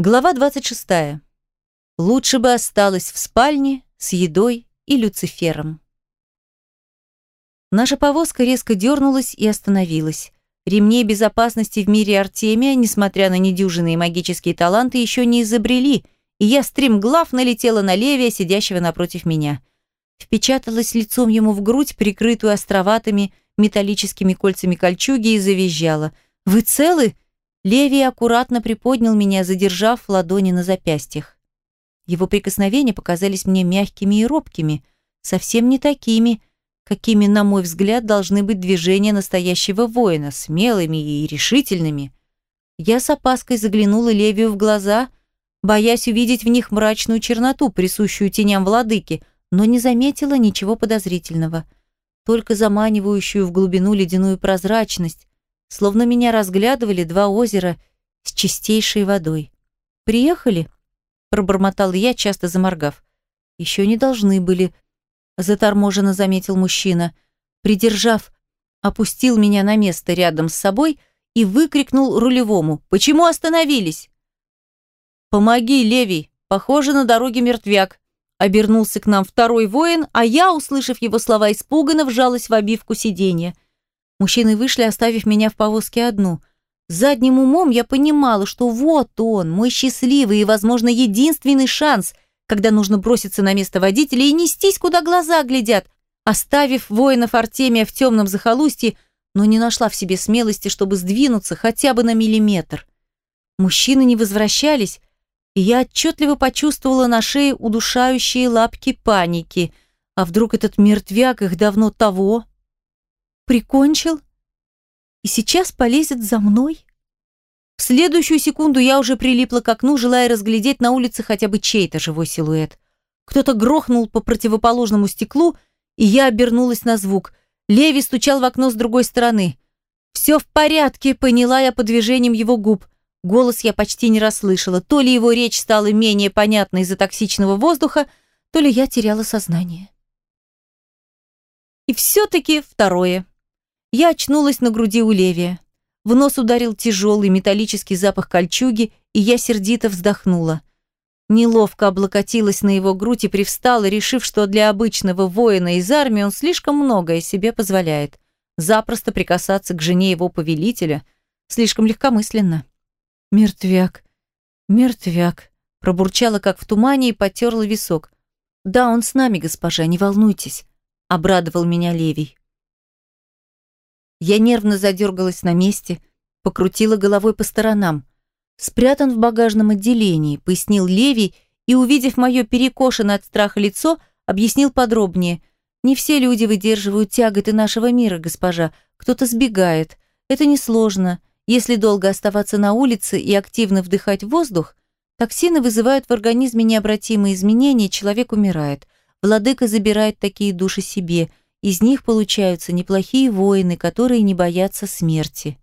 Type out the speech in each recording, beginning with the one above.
Глава 26. Лучше бы осталась в спальне с едой и Люцифером. Наша повозка резко дернулась и остановилась. Ремней безопасности в мире Артемия, несмотря на недюжинные магические таланты, еще не изобрели, и я стремглав налетела на Левия, сидящего напротив меня. Впечаталась лицом ему в грудь, прикрытую островатыми металлическими кольцами кольчуги, и завизжала. «Вы целы?» Левий аккуратно приподнял меня, задержав ладони на запястьях. Его прикосновения показались мне мягкими и робкими, совсем не такими, какими, на мой взгляд, должны быть движения настоящего воина, смелыми и решительными. Я с опаской заглянула Левию в глаза, боясь увидеть в них мрачную черноту, присущую теням владыки, но не заметила ничего подозрительного, только заманивающую в глубину ледяную прозрачность, словно меня разглядывали два озера с чистейшей водой. «Приехали?» – пробормотал я, часто заморгав. «Еще не должны были», – заторможенно заметил мужчина. Придержав, опустил меня на место рядом с собой и выкрикнул рулевому. «Почему остановились?» «Помоги, Левий! Похоже, на дороге мертвяк!» Обернулся к нам второй воин, а я, услышав его слова, испуганно вжалась в обивку сиденья – Мужчины вышли, оставив меня в повозке одну. Задним умом я понимала, что вот он, мой счастливый и, возможно, единственный шанс, когда нужно броситься на место водителя и нестись, куда глаза глядят, оставив воинов Артемия в темном захолустье, но не нашла в себе смелости, чтобы сдвинуться хотя бы на миллиметр. Мужчины не возвращались, и я отчетливо почувствовала на шее удушающие лапки паники. А вдруг этот мертвяк их давно того прикончил и сейчас полезет за мной? В следующую секунду я уже прилипла к окну, желая разглядеть на улице хотя бы чей-то живой силуэт. Кто-то грохнул по противоположному стеклу, и я обернулась на звук. Леви стучал в окно с другой стороны. «Все в порядке», — поняла я по движениям его губ. Голос я почти не расслышала. То ли его речь стала менее понятной из-за токсичного воздуха, то ли я теряла сознание. И все-таки второе. Я очнулась на груди у Левия. В нос ударил тяжелый металлический запах кольчуги, и я сердито вздохнула. Неловко облокотилась на его грудь и привстала, решив, что для обычного воина из армии он слишком многое себе позволяет. Запросто прикасаться к жене его повелителя слишком легкомысленно. «Мертвяк, мертвяк», пробурчала, как в тумане, и потерла висок. «Да, он с нами, госпожа, не волнуйтесь», — обрадовал меня Левий. Я нервно задергалась на месте, покрутила головой по сторонам. «Спрятан в багажном отделении», — пояснил Леви и, увидев мое перекошенное от страха лицо, объяснил подробнее. «Не все люди выдерживают тяготы нашего мира, госпожа. Кто-то сбегает. Это несложно. Если долго оставаться на улице и активно вдыхать воздух, токсины вызывают в организме необратимые изменения, человек умирает. Владыка забирает такие души себе — из них получаются неплохие воины, которые не боятся смерти.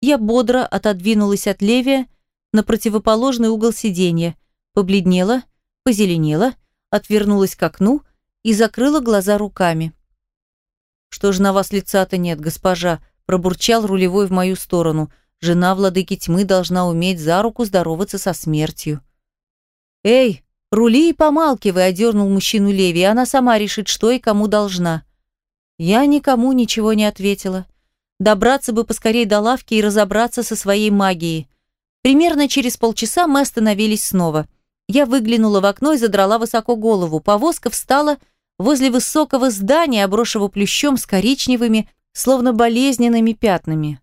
Я бодро отодвинулась от Левия на противоположный угол сиденья, побледнела, позеленела, отвернулась к окну и закрыла глаза руками. «Что же на вас лица-то нет, госпожа?» пробурчал рулевой в мою сторону. «Жена владыки тьмы должна уметь за руку здороваться со смертью». «Эй, «Рули и помалкивай», — одернул мужчину Леви, она сама решит, что и кому должна. Я никому ничего не ответила. Добраться бы поскорей до лавки и разобраться со своей магией. Примерно через полчаса мы остановились снова. Я выглянула в окно и задрала высоко голову. Повозка встала возле высокого здания, обросшего плющом с коричневыми, словно болезненными пятнами.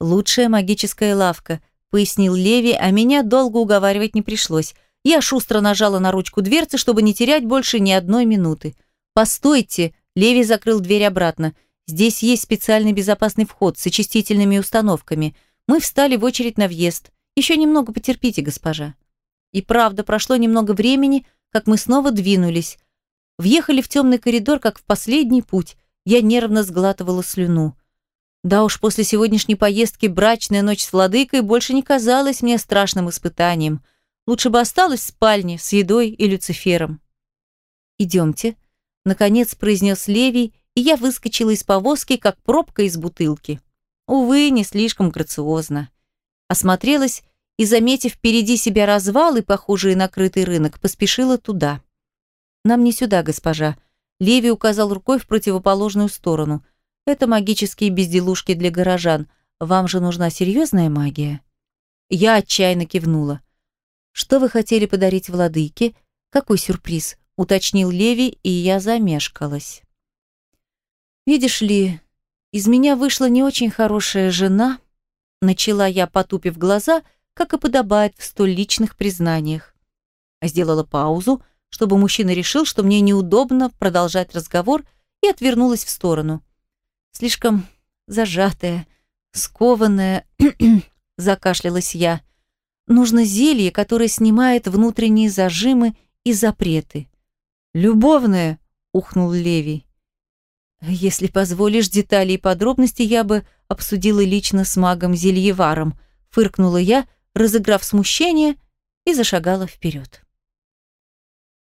«Лучшая магическая лавка», — пояснил Леви, а меня долго уговаривать не пришлось. Я шустро нажала на ручку дверцы, чтобы не терять больше ни одной минуты. «Постойте!» – Леви закрыл дверь обратно. «Здесь есть специальный безопасный вход с очистительными установками. Мы встали в очередь на въезд. Еще немного потерпите, госпожа». И правда, прошло немного времени, как мы снова двинулись. Въехали в темный коридор, как в последний путь. Я нервно сглатывала слюну. Да уж, после сегодняшней поездки брачная ночь с владыкой больше не казалась мне страшным испытанием – Лучше бы осталась в спальне с едой и Люцифером. «Идемте», — наконец произнес Левий, и я выскочила из повозки, как пробка из бутылки. Увы, не слишком грациозно. Осмотрелась и, заметив впереди себя развалы, похожие на крытый рынок, поспешила туда. «Нам не сюда, госпожа». Леви указал рукой в противоположную сторону. «Это магические безделушки для горожан. Вам же нужна серьезная магия?» Я отчаянно кивнула. «Что вы хотели подарить владыке? Какой сюрприз?» — уточнил Леви, и я замешкалась. «Видишь ли, из меня вышла не очень хорошая жена», — начала я, потупив глаза, как и подобает в столь личных признаниях. Сделала паузу, чтобы мужчина решил, что мне неудобно продолжать разговор, и отвернулась в сторону. Слишком зажатая, скованная, закашлялась я. Нужно зелье, которое снимает внутренние зажимы и запреты. «Любовное!» — ухнул Леви. «Если позволишь детали и подробности, я бы обсудила лично с магом Зельеваром», — фыркнула я, разыграв смущение, и зашагала вперед.